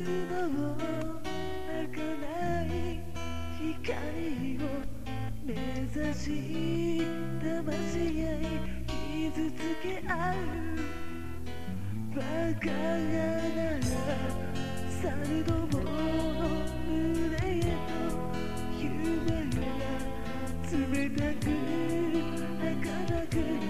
い光を目指し魂へ傷つけ合うバカなら猿どもの胸へと夢が冷たく儚く